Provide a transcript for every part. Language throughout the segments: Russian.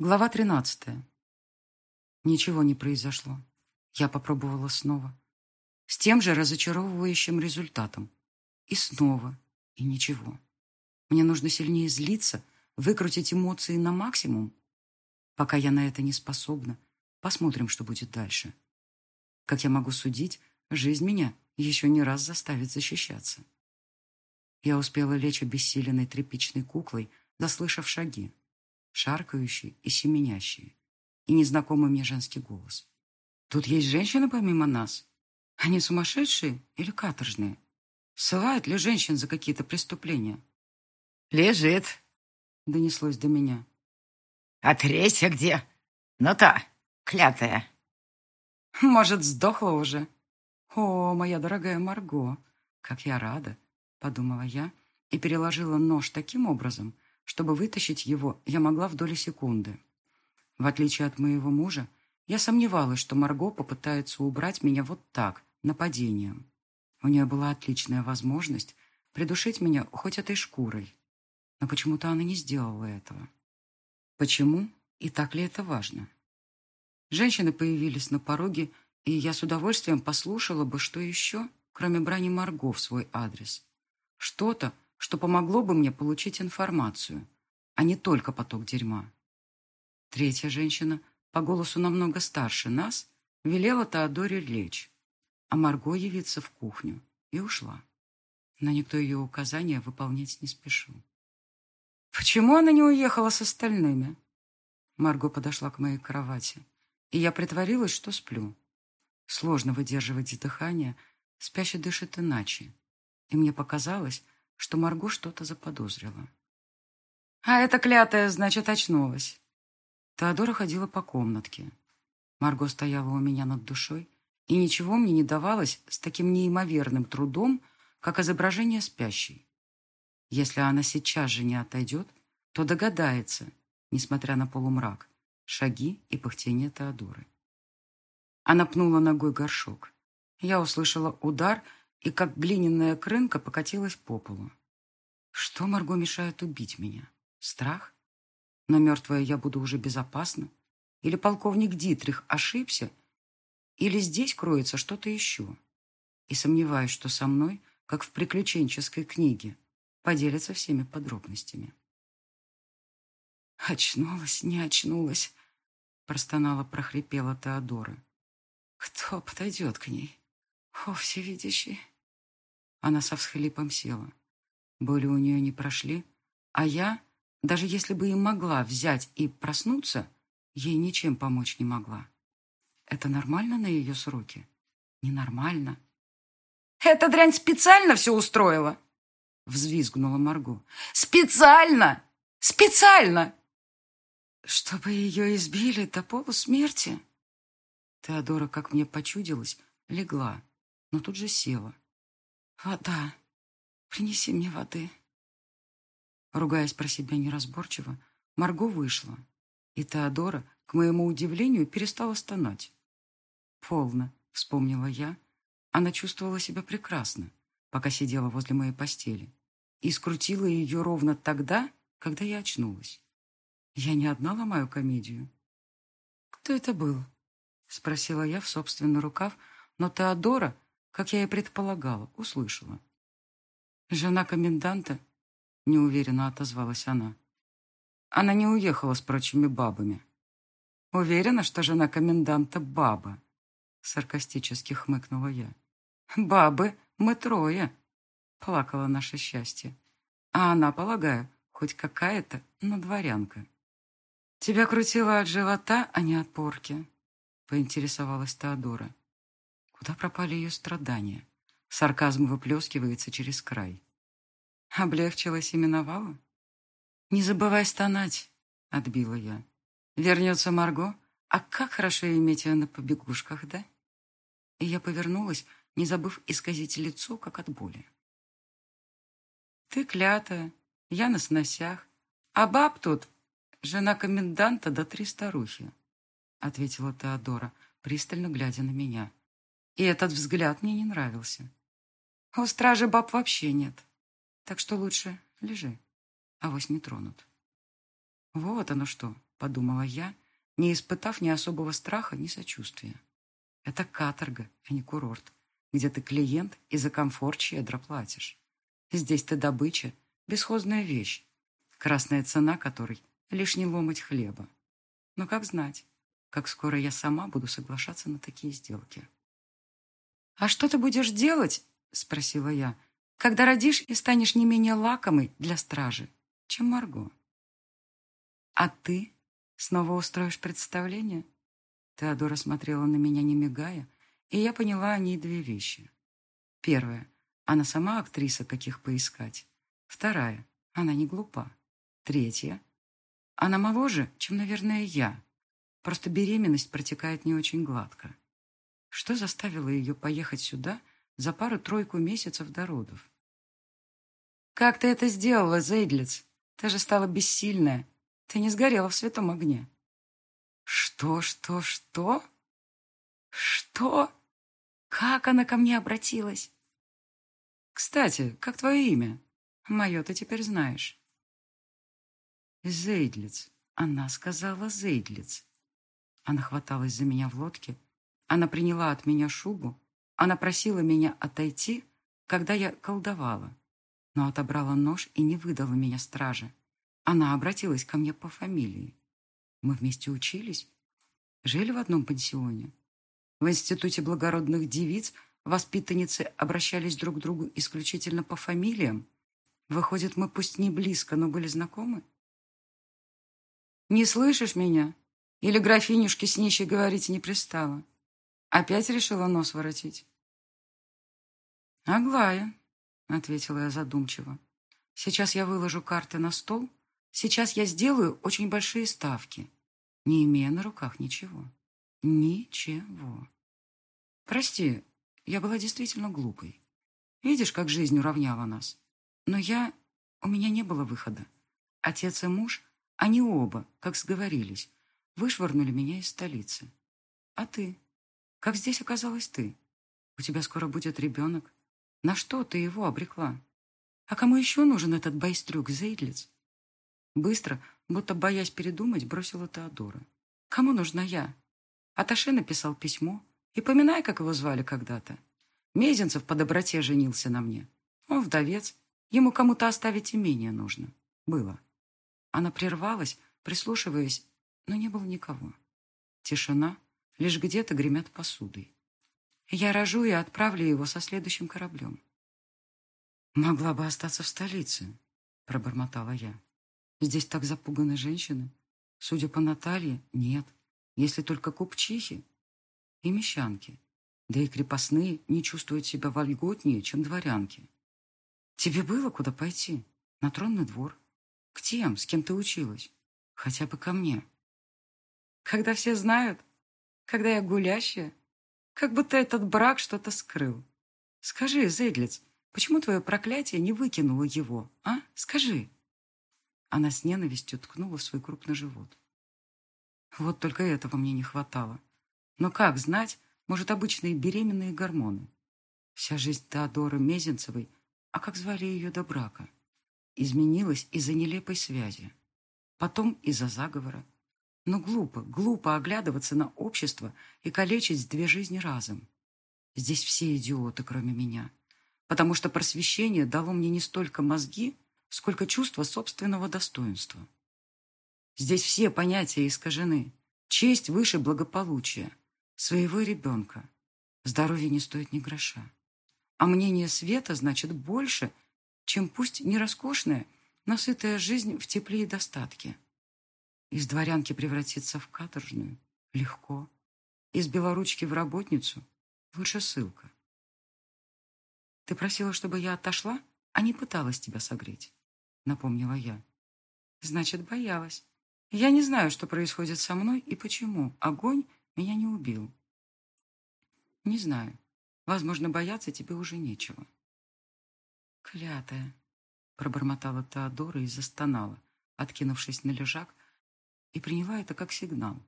Глава тринадцатая. Ничего не произошло. Я попробовала снова. С тем же разочаровывающим результатом. И снова. И ничего. Мне нужно сильнее злиться, выкрутить эмоции на максимум. Пока я на это не способна, посмотрим, что будет дальше. Как я могу судить, жизнь меня еще не раз заставит защищаться. Я успела лечь обессиленной тряпичной куклой, заслышав шаги шаркающие и семенящие, и незнакомый мне женский голос. «Тут есть женщины помимо нас? Они сумасшедшие или каторжные? Ссылают ли женщин за какие-то преступления?» «Лежит», — донеслось до меня. «А третья где? Ну та, клятая». «Может, сдохла уже?» «О, моя дорогая Марго, как я рада!» — подумала я и переложила нож таким образом, чтобы вытащить его, я могла в доли секунды. В отличие от моего мужа, я сомневалась, что Марго попытается убрать меня вот так, нападением. У нее была отличная возможность придушить меня хоть этой шкурой. Но почему-то она не сделала этого. Почему? И так ли это важно? Женщины появились на пороге, и я с удовольствием послушала бы, что еще, кроме брани Марго в свой адрес. Что-то, что помогло бы мне получить информацию, а не только поток дерьма. Третья женщина, по голосу намного старше нас, велела Теодоре лечь, а Марго явиться в кухню, и ушла. Но никто ее указания выполнять не спешил. «Почему она не уехала с остальными?» Марго подошла к моей кровати, и я притворилась, что сплю. Сложно выдерживать дыхание, спящий дышит иначе, и мне показалось, что Марго что-то заподозрила. А эта клятая, значит, очнулась. Теодора ходила по комнатке. Марго стояла у меня над душой, и ничего мне не давалось с таким неимоверным трудом, как изображение спящей. Если она сейчас же не отойдет, то догадается, несмотря на полумрак, шаги и пыхтение Теодоры. Она пнула ногой горшок. Я услышала удар и как глиняная крынка покатилась по полу. Что Марго мешает убить меня? Страх? Но мертвая я буду уже безопасна? Или полковник Дитрих ошибся? Или здесь кроется что-то еще? И сомневаюсь, что со мной, как в приключенческой книге, поделится всеми подробностями. «Очнулась, не очнулась», — простонала, прохрипела Теодора. «Кто подойдет к ней? О, всевидящий!» Она со всхлипом села. Боли у нее не прошли, а я, даже если бы и могла взять и проснуться, ей ничем помочь не могла. Это нормально на ее сроки? Ненормально. «Эта дрянь специально все устроила!» Взвизгнула Марго. «Специально! Специально!» «Чтобы ее избили до полусмерти?» Теодора, как мне почудилось, легла, но тут же села. «Вода! Принеси мне воды!» Ругаясь про себя неразборчиво, Марго вышла, и Теодора, к моему удивлению, перестала стонать. «Полно», — вспомнила я. Она чувствовала себя прекрасно, пока сидела возле моей постели, и скрутила ее ровно тогда, когда я очнулась. Я не одна ломаю комедию. «Кто это был?» — спросила я в собственный рукав, но Теодора как я и предполагала, услышала. «Жена коменданта?» — неуверенно отозвалась она. Она не уехала с прочими бабами. «Уверена, что жена коменданта — баба?» — саркастически хмыкнула я. «Бабы, мы трое!» — плакало наше счастье. «А она, полагаю, хоть какая-то, но дворянка». «Тебя крутило от живота, а не от порки», — поинтересовалась Теодора. Куда пропали ее страдания? Сарказм выплескивается через край. Облегчилась и миновала? «Не забывай стонать», — отбила я. «Вернется Марго? А как хорошо иметь ее на побегушках, да?» И я повернулась, не забыв исказить лицо, как от боли. «Ты клятая, я на сносях, а баб тут жена коменданта да три старухи», — ответила Теодора, пристально глядя на меня. И этот взгляд мне не нравился. А у стражи баб вообще нет. Так что лучше лежи, авось не тронут. Вот оно что, подумала я, не испытав ни особого страха, ни сочувствия. Это каторга, а не курорт, где ты клиент и за комфорт щедро платишь. Здесь ты добыча, бесхозная вещь, красная цена которой — лишний ломоть хлеба. Но как знать, как скоро я сама буду соглашаться на такие сделки. «А что ты будешь делать?» — спросила я. «Когда родишь и станешь не менее лакомой для стражи, чем Марго?» «А ты снова устроишь представление?» Теодора смотрела на меня, не мигая, и я поняла о ней две вещи. Первая. Она сама актриса, каких поискать. Вторая. Она не глупа. Третья. Она моложе, чем, наверное, я. Просто беременность протекает не очень гладко. Что заставило ее поехать сюда за пару-тройку месяцев до родов? «Как ты это сделала, Зейдлиц? Ты же стала бессильная. Ты не сгорела в святом огне». «Что, что, что? Что? Как она ко мне обратилась?» «Кстати, как твое имя? Мое ты теперь знаешь». «Зейдлиц». Она сказала «Зейдлиц». Она хваталась за меня в лодке, она приняла от меня шубу. Она просила меня отойти, когда я колдовала. Но отобрала нож и не выдала меня страже. Она обратилась ко мне по фамилии. Мы вместе учились. Жили в одном пансионе. В институте благородных девиц воспитанницы обращались друг к другу исключительно по фамилиям. Выходит, мы пусть не близко, но были знакомы? «Не слышишь меня? Или графинюшке с нищей говорить не пристало?» Опять решила нос воротить? «Аглая», — ответила я задумчиво. «Сейчас я выложу карты на стол. Сейчас я сделаю очень большие ставки, не имея на руках ничего. Ничего. Прости, я была действительно глупой. Видишь, как жизнь уравняла нас. Но я... У меня не было выхода. Отец и муж, они оба, как сговорились, вышвырнули меня из столицы. А ты?» Как здесь оказалась ты? У тебя скоро будет ребенок. На что ты его обрекла? А кому еще нужен этот байстрюк, Зейдлиц? Быстро, будто боясь передумать, бросила Теодора. Кому нужна я? Аташе написал письмо. И поминай, как его звали когда-то. Мезенцев по доброте женился на мне. Он вдовец. Ему кому-то оставить имение нужно. Было. Она прервалась, прислушиваясь, но не было никого. Тишина, лишь где-то гремят посудой. Я рожу и отправлю его со следующим кораблем. «Могла бы остаться в столице», — пробормотала я. «Здесь так запуганы женщины. Судя по Наталье, нет, если только купчихи и мещанки. Да и крепостные не чувствуют себя вольготнее, чем дворянки. Тебе было куда пойти? На тронный двор? К тем, с кем ты училась? Хотя бы ко мне. Когда все знают, когда я гулящая, как будто этот брак что-то скрыл. Скажи, Зейдлиц, почему твое проклятие не выкинуло его, а? Скажи. Она с ненавистью ткнула в свой крупный живот. Вот только этого мне не хватало. Но как знать, может, обычные беременные гормоны? Вся жизнь Теодоры Мезенцевой, а как звали ее до брака, изменилась из-за нелепой связи. Потом из-за заговора, но глупо, глупо оглядываться на общество и калечить две жизни разом. Здесь все идиоты, кроме меня. Потому что просвещение дало мне не столько мозги, сколько чувство собственного достоинства. Здесь все понятия искажены. Честь выше благополучия. Своего ребенка. Здоровье не стоит ни гроша. А мнение света значит больше, чем пусть не роскошная, но сытая жизнь в тепле и достатке. Из дворянки превратиться в каторжную легко. Из белоручки в работницу лучше ссылка. Ты просила, чтобы я отошла, а не пыталась тебя согреть, напомнила я. Значит, боялась. Я не знаю, что происходит со мной и почему огонь меня не убил. Не знаю. Возможно, бояться тебе уже нечего. Клятая, пробормотала Теодора и застонала, откинувшись на лежак и приняла это как сигнал.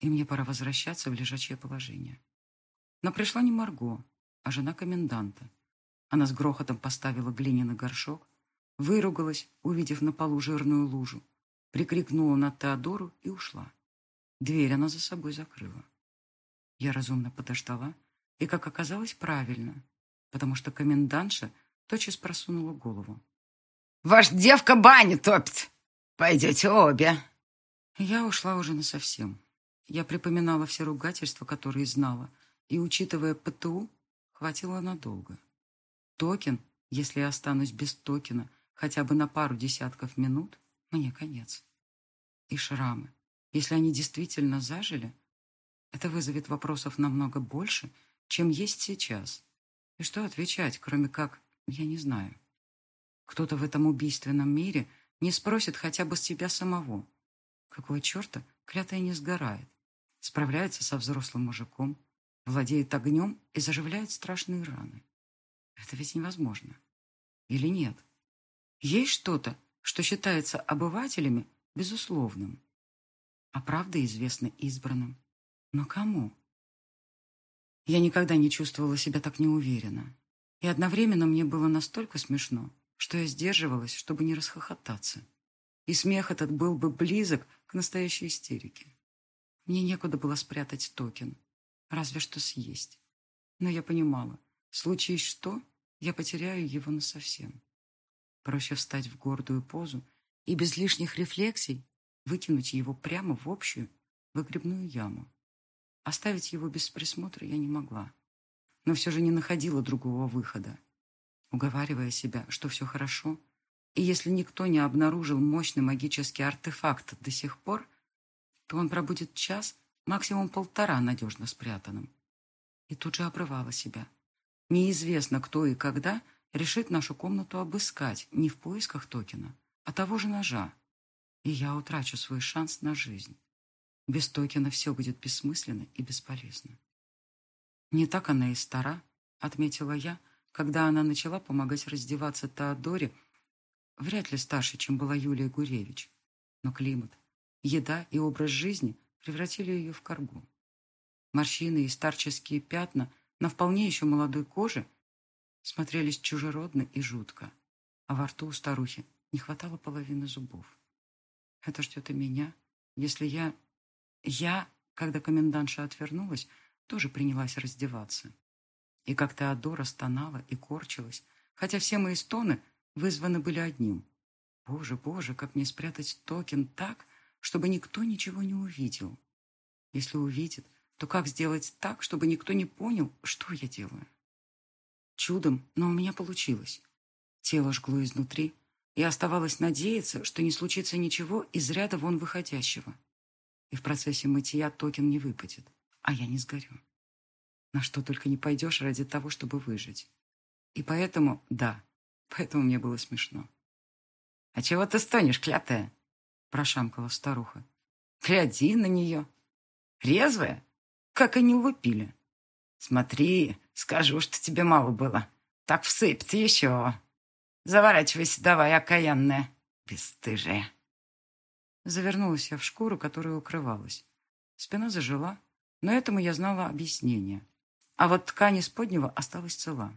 И мне пора возвращаться в лежачее положение. Но пришла не Марго, а жена коменданта. Она с грохотом поставила глиняный горшок, выругалась, увидев на полу жирную лужу, прикрикнула на Теодору и ушла. Дверь она за собой закрыла. Я разумно подождала, и, как оказалось, правильно, потому что комендантша тотчас просунула голову. «Ваш девка баню топит! Пойдете обе!» Я ушла уже насовсем. Я припоминала все ругательства, которые знала, и, учитывая ПТУ, хватило надолго. Токен, если я останусь без токена хотя бы на пару десятков минут, мне конец. И шрамы, если они действительно зажили, это вызовет вопросов намного больше, чем есть сейчас. И что отвечать, кроме как «я не знаю». Кто-то в этом убийственном мире не спросит хотя бы с себя самого. Какого черта клятая не сгорает? Справляется со взрослым мужиком, владеет огнем и заживляет страшные раны. Это ведь невозможно. Или нет? Есть что-то, что считается обывателями безусловным, а правда известна избранным. Но кому? Я никогда не чувствовала себя так неуверенно. И одновременно мне было настолько смешно, что я сдерживалась, чтобы не расхохотаться. И смех этот был бы близок к настоящей истерике. Мне некуда было спрятать токен, разве что съесть. Но я понимала, случись что, я потеряю его насовсем. Проще встать в гордую позу и без лишних рефлексий выкинуть его прямо в общую выгребную яму. Оставить его без присмотра я не могла, но все же не находила другого выхода. Уговаривая себя, что все хорошо, и если никто не обнаружил мощный магический артефакт до сих пор, то он пробудет час, максимум полтора надежно спрятанным. И тут же обрывала себя. Неизвестно, кто и когда решит нашу комнату обыскать не в поисках токена, а того же ножа. И я утрачу свой шанс на жизнь. Без токена все будет бессмысленно и бесполезно. Не так она и стара, отметила я, когда она начала помогать раздеваться Теодоре, вряд ли старше, чем была Юлия Гуревич. Но климат, Еда и образ жизни превратили ее в коргу. Морщины и старческие пятна на вполне еще молодой коже смотрелись чужеродно и жутко, а во рту у старухи не хватало половины зубов. Это ждет и меня, если я... Я, когда комендантша отвернулась, тоже принялась раздеваться. И как Теодора стонала и корчилась, хотя все мои стоны вызваны были одним. Боже, боже, как мне спрятать токен так, чтобы никто ничего не увидел. Если увидит, то как сделать так, чтобы никто не понял, что я делаю? Чудом, но у меня получилось. Тело жгло изнутри, и оставалось надеяться, что не случится ничего из ряда вон выходящего. И в процессе мытья токен не выпадет, а я не сгорю. На что только не пойдешь ради того, чтобы выжить. И поэтому, да, поэтому мне было смешно. «А чего ты стонешь, клятая?» прошамкала старуха. «Гляди на нее. Резвая, как они лупили. Смотри, скажу, что тебе мало было. Так всыпь еще. Заворачивайся давай, окаянная, бесстыжая». Завернулась я в шкуру, которая укрывалась. Спина зажила, но этому я знала объяснение. А вот ткань из поднего осталась цела.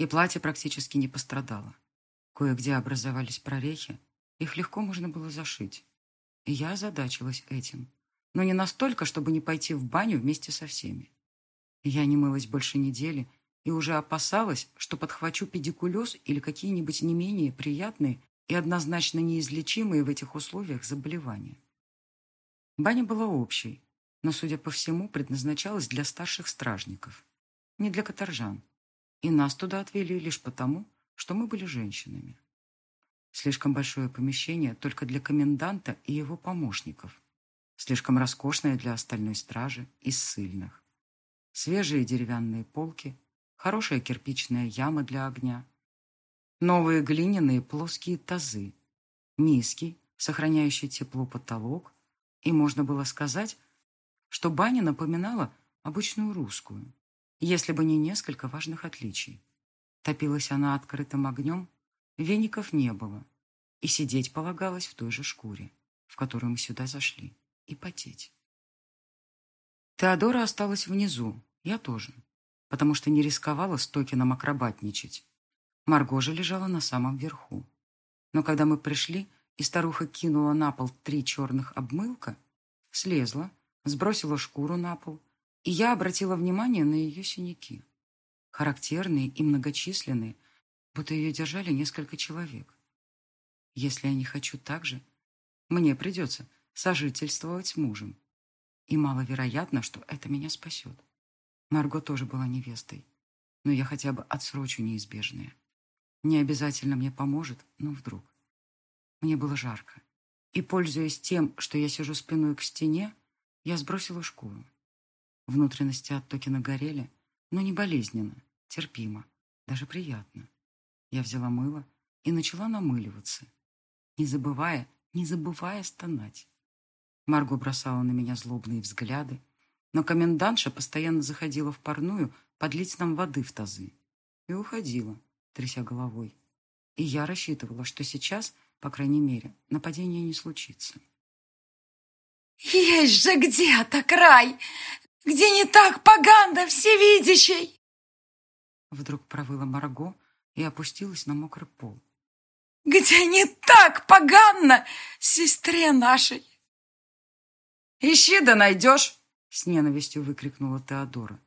И платье практически не пострадало. Кое-где образовались прорехи, их легко можно было зашить. И я озадачилась этим. Но не настолько, чтобы не пойти в баню вместе со всеми. Я не мылась больше недели и уже опасалась, что подхвачу педикулез или какие-нибудь не менее приятные и однозначно неизлечимые в этих условиях заболевания. Баня была общей, но, судя по всему, предназначалась для старших стражников, не для каторжан. И нас туда отвели лишь потому, что мы были женщинами. Слишком большое помещение только для коменданта и его помощников. Слишком роскошное для остальной стражи и ссыльных. Свежие деревянные полки, хорошая кирпичная яма для огня, новые глиняные плоские тазы, низкий, сохраняющий тепло потолок, и можно было сказать, что баня напоминала обычную русскую, если бы не несколько важных отличий. Топилась она открытым огнем Веников не было, и сидеть полагалось в той же шкуре, в которую мы сюда зашли, и потеть. Теодора осталась внизу, я тоже, потому что не рисковала с Токином акробатничать. Марго же лежала на самом верху. Но когда мы пришли, и старуха кинула на пол три черных обмылка, слезла, сбросила шкуру на пол, и я обратила внимание на ее синяки. Характерные и многочисленные, будто ее держали несколько человек. Если я не хочу так же, мне придется сожительствовать с мужем. И маловероятно, что это меня спасет. Марго тоже была невестой, но я хотя бы отсрочу неизбежное. Не обязательно мне поможет, но вдруг. Мне было жарко. И, пользуясь тем, что я сижу спиной к стене, я сбросила шкуру. Внутренности оттоки нагорели, но не болезненно, терпимо, даже приятно. Я взяла мыло и начала намыливаться, не забывая, не забывая стонать. Марго бросала на меня злобные взгляды, но комендантша постоянно заходила в парную подлить нам воды в тазы и уходила, тряся головой. И я рассчитывала, что сейчас, по крайней мере, нападение не случится. «Есть же где-то край, где не так погано всевидящий!» Вдруг провыла Марго и опустилась на мокрый пол. «Где не так погано сестре нашей!» «Ищи да найдешь!» — с ненавистью выкрикнула Теодора.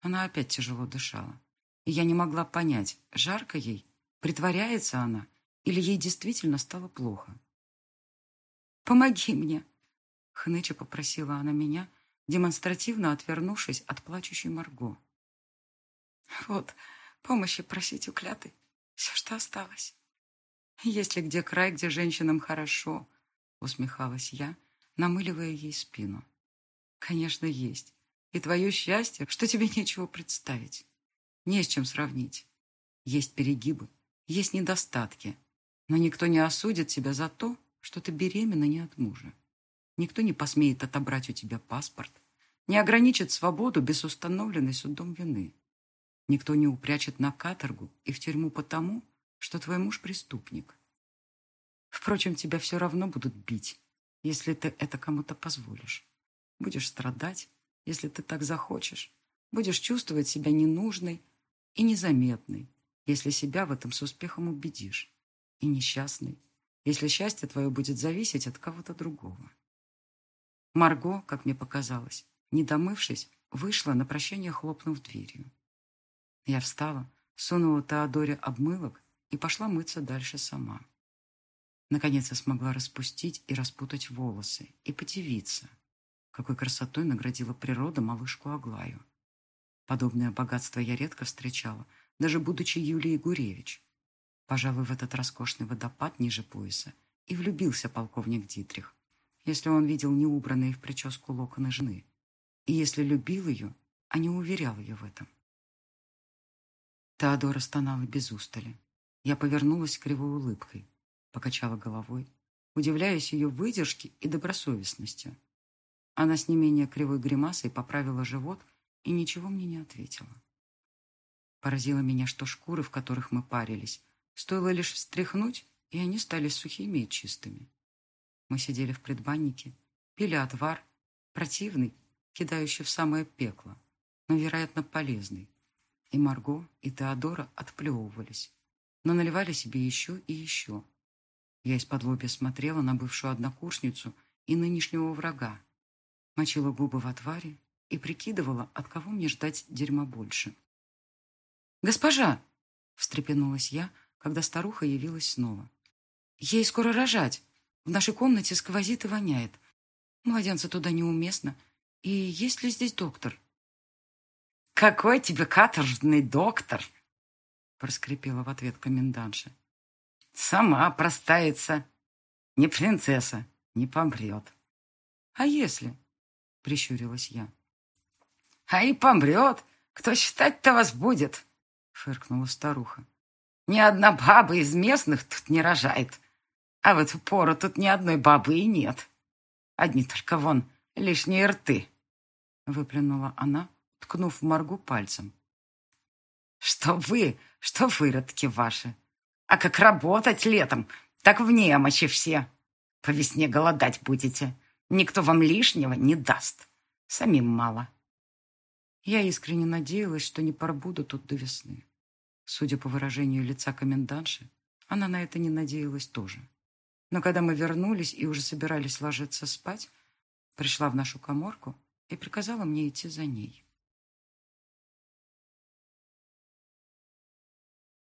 Она опять тяжело дышала. И я не могла понять, жарко ей, притворяется она, или ей действительно стало плохо. «Помоги мне!» — хныча попросила она меня, демонстративно отвернувшись от плачущей Марго. «Вот, помощи просить у кляты. Все, что осталось». «Есть ли где край, где женщинам хорошо?» — усмехалась я, намыливая ей спину. «Конечно, есть. И твое счастье, что тебе нечего представить. Не с чем сравнить. Есть перегибы, есть недостатки, но никто не осудит тебя за то, что ты беременна не от мужа. Никто не посмеет отобрать у тебя паспорт, не ограничит свободу без установленной судом вины. Никто не упрячет на каторгу и в тюрьму потому, что твой муж преступник. Впрочем, тебя все равно будут бить, если ты это кому-то позволишь. Будешь страдать, если ты так захочешь. Будешь чувствовать себя ненужной и незаметной, если себя в этом с успехом убедишь. И несчастной, если счастье твое будет зависеть от кого-то другого. Марго, как мне показалось, не домывшись, вышла на прощание, хлопнув дверью. Я встала, сунула Теодоре обмылок и пошла мыться дальше сама. Наконец я смогла распустить и распутать волосы и подивиться, какой красотой наградила природа малышку Аглаю. Подобное богатство я редко встречала, даже будучи Юлией Гуревич. Пожалуй, в этот роскошный водопад ниже пояса и влюбился полковник Дитрих, если он видел неубранные в прическу локоны жены, и если любил ее, а не уверял ее в этом. Теодора стонала без устали. Я повернулась кривой улыбкой, покачала головой, удивляясь ее выдержке и добросовестности. Она с не менее кривой гримасой поправила живот и ничего мне не ответила. Поразило меня, что шкуры, в которых мы парились, стоило лишь встряхнуть, и они стали сухими и чистыми. Мы сидели в предбаннике, пили отвар, противный, кидающий в самое пекло, но, вероятно, полезный. И Марго, и Теодора отплевывались, но наливали себе еще и еще, я из-под лобья смотрела на бывшую однокурсницу и нынешнего врага, мочила губы в отваре и прикидывала, от кого мне ждать дерьма больше. «Госпожа!» — встрепенулась я, когда старуха явилась снова. «Ей скоро рожать. В нашей комнате сквозит и воняет. Младенца туда неуместно. И есть ли здесь доктор?» «Какой тебе каторжный доктор!» — проскрипела в ответ комендантша. Сама простается. Не принцесса, не помрет. А если? Прищурилась я. А и помрет. Кто считать-то вас будет? Фыркнула старуха. Ни одна баба из местных тут не рожает. А в эту пору тут ни одной бабы и нет. Одни только вон лишние рты. Выплюнула она, ткнув в моргу пальцем. Что вы, что выродки ваши. А как работать летом, так в немощи все. По весне голодать будете. Никто вам лишнего не даст. Самим мало. Я искренне надеялась, что не пробуду тут до весны. Судя по выражению лица комендантши, она на это не надеялась тоже. Но когда мы вернулись и уже собирались ложиться спать, пришла в нашу коморку и приказала мне идти за ней.